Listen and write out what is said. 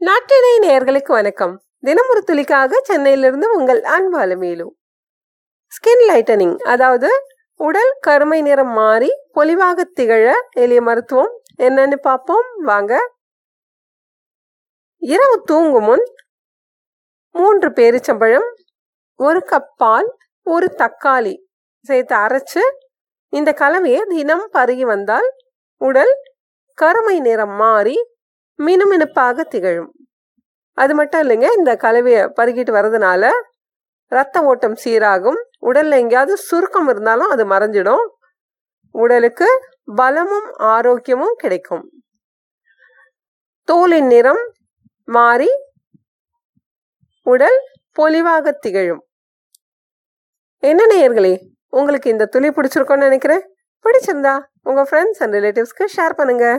நாட்டினை நேர்களுக்கு வணக்கம். தினம் துளிக்காக சென்னையிலிருந்து உங்கள் அன்பாலு மேலு. ஸ்கின் லைட்டனிங் அதாவது உடல் கருமை நிறம் மாறி பொலிவாக திகழ எளிய மருத்துவம். என்னன்னு பார்ப்போம். வாங்க. இரவு தூங்கும் முன் மூன்று பேரிச்சம்பழம் ஒரு கப் பால் ஒரு தக்காளி சேர்த்து அரைச்சு இந்த கலவையை தினம் பருகி வந்தால் உடல் கருமை நிறம் மாறி மினுமினுப்பாக திகழும். அது மட்டும் இல்லைங்க இந்த கலவையை பருகிட்டு வர்றதுனால ரத்த ஓட்டம் சீராகும். உடல்ல எங்கேயாவது சுருக்கம் இருந்தாலும் அது மறைஞ்சிடும். உடலுக்கு பலமும் ஆரோக்கியமும் கிடைக்கும். தோலின் நிறம் மாறி உடல் பொலிவாக திகழும். என்ன நேயர்களே உங்களுக்கு இந்த துளி பிடிச்சிருக்கோன்னு நினைக்கிறேன். பிடிச்சிருந்தா உங்கள் ஃப்ரெண்ட்ஸ் அண்ட் ரிலேட்டிவ்ஸ்க்கு ஷேர் பண்ணுங்கள்